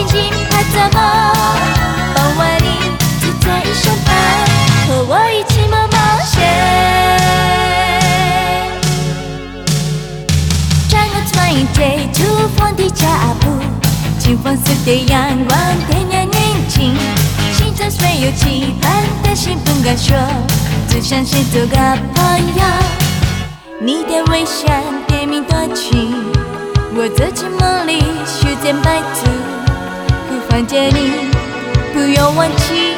心情还怎么？傍晚你坐在一上班，和我一起冒冒险。穿过窗影追逐风的脚步，金黄色的阳光点亮眼睛，心中虽有期盼，但是不敢说，只想先做个朋友。你的微笑甜蜜多情，我走进梦里修建白图。看见你，不用忘记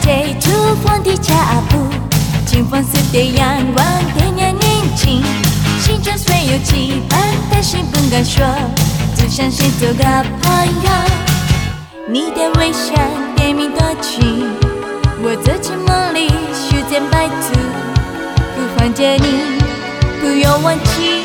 穿过穿一街，突风的脚步，清风似的阳光点亮眼睛，心中虽有期盼，但是不敢说，只想先做个朋友。你的微笑甜蜜多情，我走进梦里，修剪白兔，不放着你，不用忘记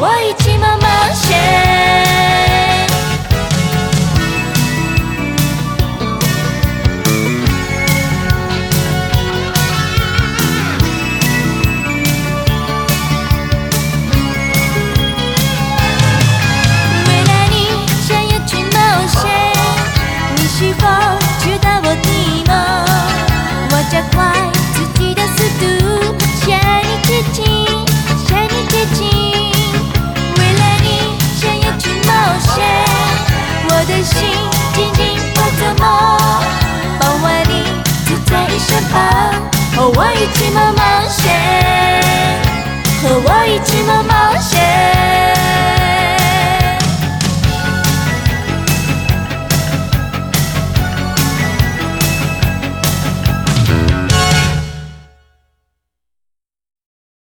Буває 一のマンシェ